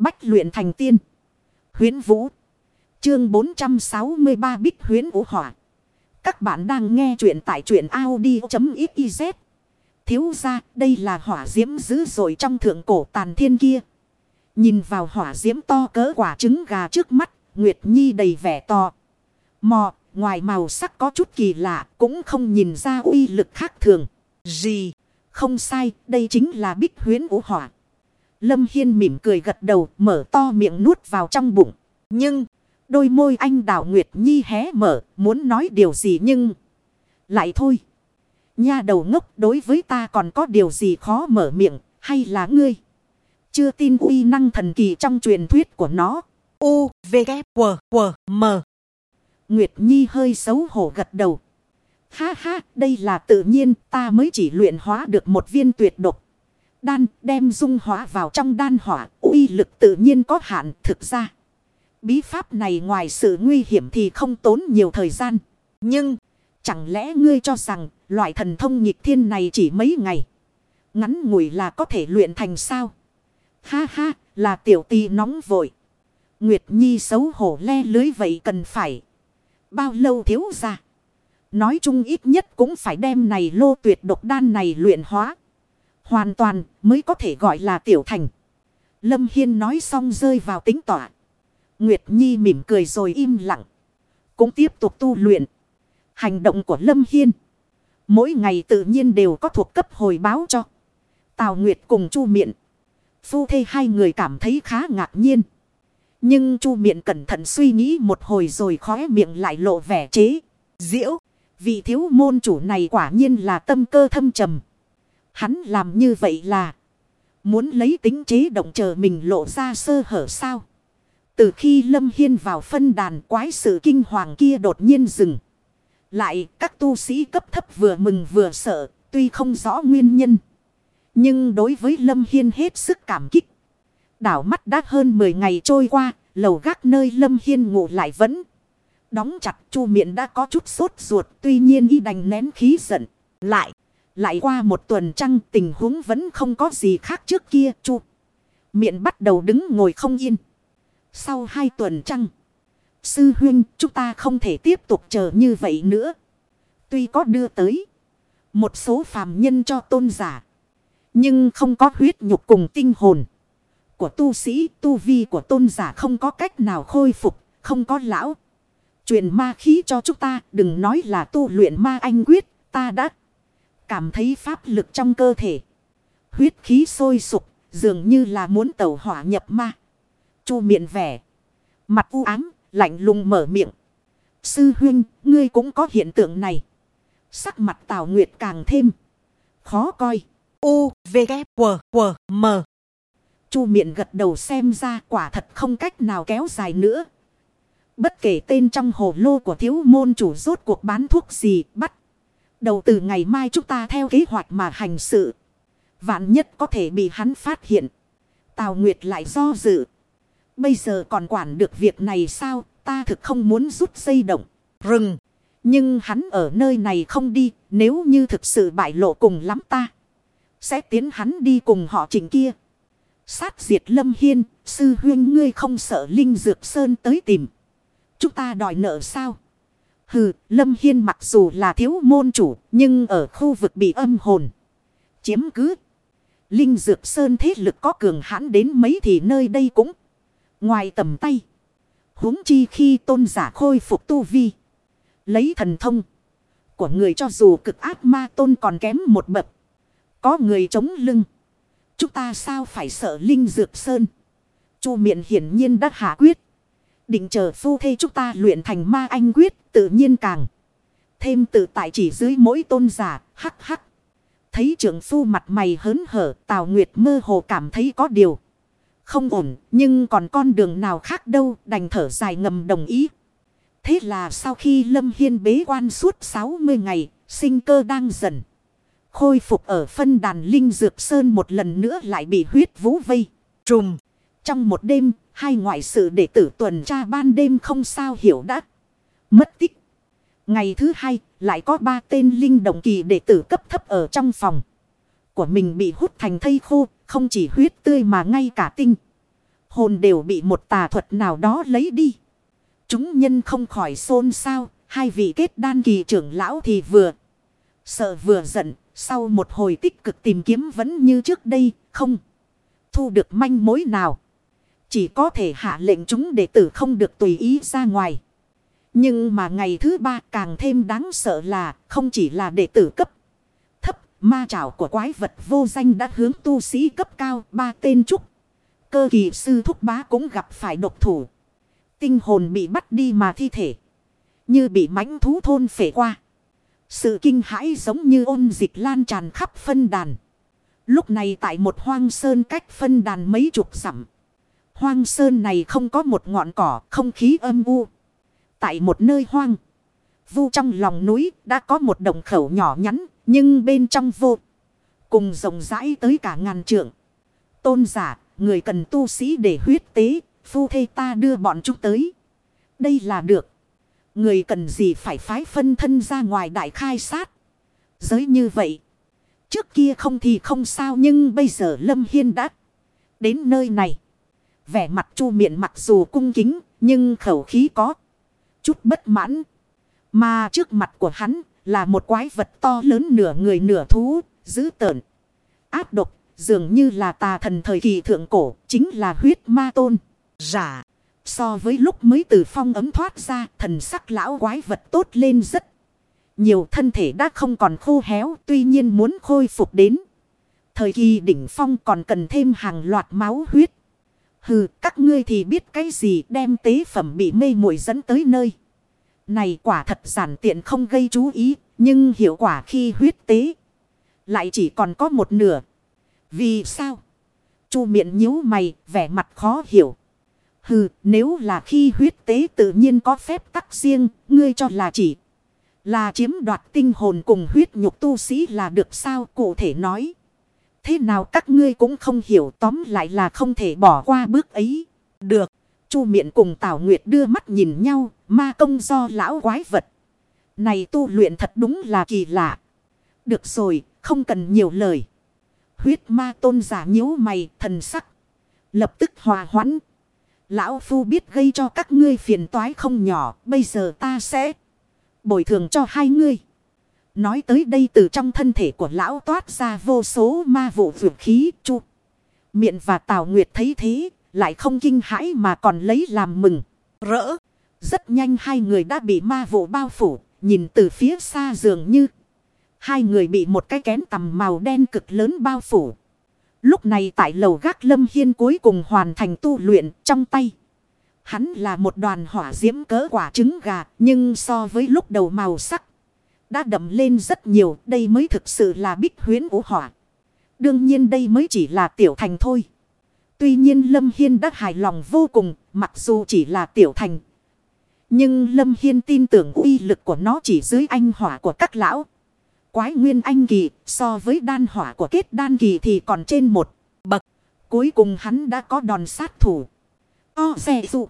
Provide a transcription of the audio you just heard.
Bách luyện thành tiên. Huyến Vũ. Chương 463 Bích Huyến Vũ Hỏa. Các bạn đang nghe truyện tại truyện Audi.xyz. Thiếu ra đây là hỏa diễm dữ dội trong thượng cổ tàn thiên kia. Nhìn vào hỏa diễm to cỡ quả trứng gà trước mắt. Nguyệt Nhi đầy vẻ to. Mò, ngoài màu sắc có chút kỳ lạ, cũng không nhìn ra uy lực khác thường. Gì? Không sai, đây chính là bích huyến vũ hỏa. Lâm Hiên mỉm cười gật đầu, mở to miệng nuốt vào trong bụng. Nhưng, đôi môi anh đào Nguyệt Nhi hé mở, muốn nói điều gì nhưng... Lại thôi. Nha đầu ngốc đối với ta còn có điều gì khó mở miệng, hay là ngươi? Chưa tin uy năng thần kỳ trong truyền thuyết của nó. U, V, K, W, W, M. Nguyệt Nhi hơi xấu hổ gật đầu. Ha ha, đây là tự nhiên, ta mới chỉ luyện hóa được một viên tuyệt độc. Đan đem dung hóa vào trong đan hỏa, uy lực tự nhiên có hạn thực ra. Bí pháp này ngoài sự nguy hiểm thì không tốn nhiều thời gian. Nhưng, chẳng lẽ ngươi cho rằng loại thần thông nghịch thiên này chỉ mấy ngày. Ngắn ngủi là có thể luyện thành sao? Ha ha, là tiểu tì nóng vội. Nguyệt Nhi xấu hổ le lưới vậy cần phải. Bao lâu thiếu ra? Nói chung ít nhất cũng phải đem này lô tuyệt độc đan này luyện hóa. Hoàn toàn mới có thể gọi là tiểu thành. Lâm Hiên nói xong rơi vào tính tỏa. Nguyệt Nhi mỉm cười rồi im lặng. Cũng tiếp tục tu luyện. Hành động của Lâm Hiên. Mỗi ngày tự nhiên đều có thuộc cấp hồi báo cho. Tào Nguyệt cùng Chu Miện. Phu thê hai người cảm thấy khá ngạc nhiên. Nhưng Chu Miện cẩn thận suy nghĩ một hồi rồi khóe miệng lại lộ vẻ chế. Diễu. Vị thiếu môn chủ này quả nhiên là tâm cơ thâm trầm. Hắn làm như vậy là. Muốn lấy tính chế động chờ mình lộ ra sơ hở sao. Từ khi Lâm Hiên vào phân đàn quái sự kinh hoàng kia đột nhiên dừng. Lại các tu sĩ cấp thấp vừa mừng vừa sợ. Tuy không rõ nguyên nhân. Nhưng đối với Lâm Hiên hết sức cảm kích. Đảo mắt đã hơn 10 ngày trôi qua. Lầu gác nơi Lâm Hiên ngủ lại vẫn. Đóng chặt chu miệng đã có chút sốt ruột. Tuy nhiên y đành nén khí giận. Lại. Lại qua một tuần trăng, tình huống vẫn không có gì khác trước kia, chu. Miệng bắt đầu đứng ngồi không yên. Sau hai tuần trăng. Sư huynh, chúng ta không thể tiếp tục chờ như vậy nữa. Tuy có đưa tới. Một số phàm nhân cho tôn giả. Nhưng không có huyết nhục cùng tinh hồn. Của tu sĩ, tu vi của tôn giả không có cách nào khôi phục. Không có lão. Truyền ma khí cho chúng ta. Đừng nói là tu luyện ma anh quyết. Ta đã cảm thấy pháp lực trong cơ thể. Huyết khí sôi sục. Dường như là muốn tẩu hỏa nhập ma. Chu miệng vẻ. Mặt u ám. Lạnh lùng mở miệng. Sư huynh. Ngươi cũng có hiện tượng này. Sắc mặt Tào Nguyệt càng thêm. Khó coi. U, V, K, W, W, M. Chu miệng gật đầu xem ra quả thật không cách nào kéo dài nữa. Bất kể tên trong hồ lô của thiếu môn chủ rốt cuộc bán thuốc gì bắt. Đầu từ ngày mai chúng ta theo kế hoạch mà hành sự. Vạn nhất có thể bị hắn phát hiện. Tào Nguyệt lại do dự. Bây giờ còn quản được việc này sao? Ta thực không muốn rút dây động. Rừng. Nhưng hắn ở nơi này không đi. Nếu như thực sự bại lộ cùng lắm ta. Sẽ tiến hắn đi cùng họ trình kia. Sát diệt lâm hiên. Sư huyên ngươi không sợ Linh Dược Sơn tới tìm. Chúng ta đòi nợ sao? Hừ, Lâm Hiên mặc dù là thiếu môn chủ, nhưng ở khu vực bị âm hồn. Chiếm cứ. Linh Dược Sơn thế lực có cường hãn đến mấy thì nơi đây cũng. Ngoài tầm tay. huống chi khi tôn giả khôi phục tu vi. Lấy thần thông. Của người cho dù cực ác ma tôn còn kém một bậc. Có người chống lưng. Chúng ta sao phải sợ Linh Dược Sơn. Chu miệng hiển nhiên đã hạ quyết. Định chờ phu thê chúng ta luyện thành ma anh quyết tự nhiên càng. Thêm tự tại chỉ dưới mỗi tôn giả, hắc hắc. Thấy trưởng phu mặt mày hớn hở, Tào Nguyệt mơ hồ cảm thấy có điều. Không ổn, nhưng còn con đường nào khác đâu, đành thở dài ngầm đồng ý. Thế là sau khi Lâm Hiên bế quan suốt 60 ngày, sinh cơ đang dần. Khôi phục ở phân đàn Linh Dược Sơn một lần nữa lại bị huyết vũ vây. Trùm. Trong một đêm, hai ngoại sự đệ tử tuần tra ban đêm không sao hiểu đã. Mất tích. Ngày thứ hai, lại có ba tên linh động kỳ đệ tử cấp thấp ở trong phòng. Của mình bị hút thành thây khô, không chỉ huyết tươi mà ngay cả tinh. Hồn đều bị một tà thuật nào đó lấy đi. Chúng nhân không khỏi xôn xao. Hai vị kết đan kỳ trưởng lão thì vừa. Sợ vừa giận. Sau một hồi tích cực tìm kiếm vẫn như trước đây. Không. Thu được manh mối nào. Chỉ có thể hạ lệnh chúng đệ tử không được tùy ý ra ngoài. Nhưng mà ngày thứ ba càng thêm đáng sợ là không chỉ là đệ tử cấp, thấp. Ma trảo của quái vật vô danh đã hướng tu sĩ cấp cao ba tên trúc. Cơ kỳ sư thúc bá cũng gặp phải độc thủ. Tinh hồn bị bắt đi mà thi thể. Như bị mãnh thú thôn phể qua. Sự kinh hãi giống như ôn dịch lan tràn khắp phân đàn. Lúc này tại một hoang sơn cách phân đàn mấy chục dặm. Hoang sơn này không có một ngọn cỏ, không khí âm u. Tại một nơi hoang. Vu trong lòng núi đã có một đồng khẩu nhỏ nhắn, nhưng bên trong vô. Cùng rộng rãi tới cả ngàn trượng. Tôn giả, người cần tu sĩ để huyết tế, phu thê ta đưa bọn chúng tới. Đây là được. Người cần gì phải phái phân thân ra ngoài đại khai sát. Giới như vậy. Trước kia không thì không sao nhưng bây giờ Lâm Hiên đã đến nơi này. Vẻ mặt chu miệng mặc dù cung kính nhưng khẩu khí có chút bất mãn. Mà trước mặt của hắn là một quái vật to lớn nửa người nửa thú, dữ tợn. Áp độc, dường như là tà thần thời kỳ thượng cổ, chính là huyết ma tôn. Giả, so với lúc mới từ phong ấm thoát ra, thần sắc lão quái vật tốt lên rất nhiều thân thể đã không còn khô héo, tuy nhiên muốn khôi phục đến. Thời kỳ đỉnh phong còn cần thêm hàng loạt máu huyết. Hừ, các ngươi thì biết cái gì đem tế phẩm bị mê muội dẫn tới nơi. Này quả thật giản tiện không gây chú ý, nhưng hiệu quả khi huyết tế lại chỉ còn có một nửa. Vì sao? Chu miệng nhíu mày, vẻ mặt khó hiểu. Hừ, nếu là khi huyết tế tự nhiên có phép tắc riêng, ngươi cho là chỉ là chiếm đoạt tinh hồn cùng huyết nhục tu sĩ là được sao cụ thể nói. Thế nào các ngươi cũng không hiểu, tóm lại là không thể bỏ qua bước ấy. Được. Chu miệng cùng Tào Nguyệt đưa mắt nhìn nhau. Ma công do lão quái vật. Này tu luyện thật đúng là kỳ lạ. Được rồi. Không cần nhiều lời. Huyết ma tôn giả nhíu mày, thần sắc. Lập tức hòa hoãn. Lão Phu biết gây cho các ngươi phiền toái không nhỏ. Bây giờ ta sẽ bồi thường cho hai ngươi. Nói tới đây từ trong thân thể của lão toát ra vô số ma vụ vượt khí chu. Miệng và Tào Nguyệt thấy thế, lại không kinh hãi mà còn lấy làm mừng, rỡ. Rất nhanh hai người đã bị ma vụ bao phủ, nhìn từ phía xa dường như. Hai người bị một cái kén tầm màu đen cực lớn bao phủ. Lúc này tại lầu gác lâm hiên cuối cùng hoàn thành tu luyện trong tay. Hắn là một đoàn hỏa diễm cỡ quả trứng gà, nhưng so với lúc đầu màu sắc đã đậm lên rất nhiều, đây mới thực sự là bích huyến vũ hỏa. Đương nhiên đây mới chỉ là tiểu thành thôi. Tuy nhiên Lâm Hiên đã hài lòng vô cùng, mặc dù chỉ là tiểu thành. Nhưng Lâm Hiên tin tưởng uy lực của nó chỉ dưới anh hỏa của các lão. Quái nguyên anh kỳ so với đan hỏa của kết đan kỳ thì còn trên một bậc. Cuối cùng hắn đã có đòn sát thủ. O xe dụ.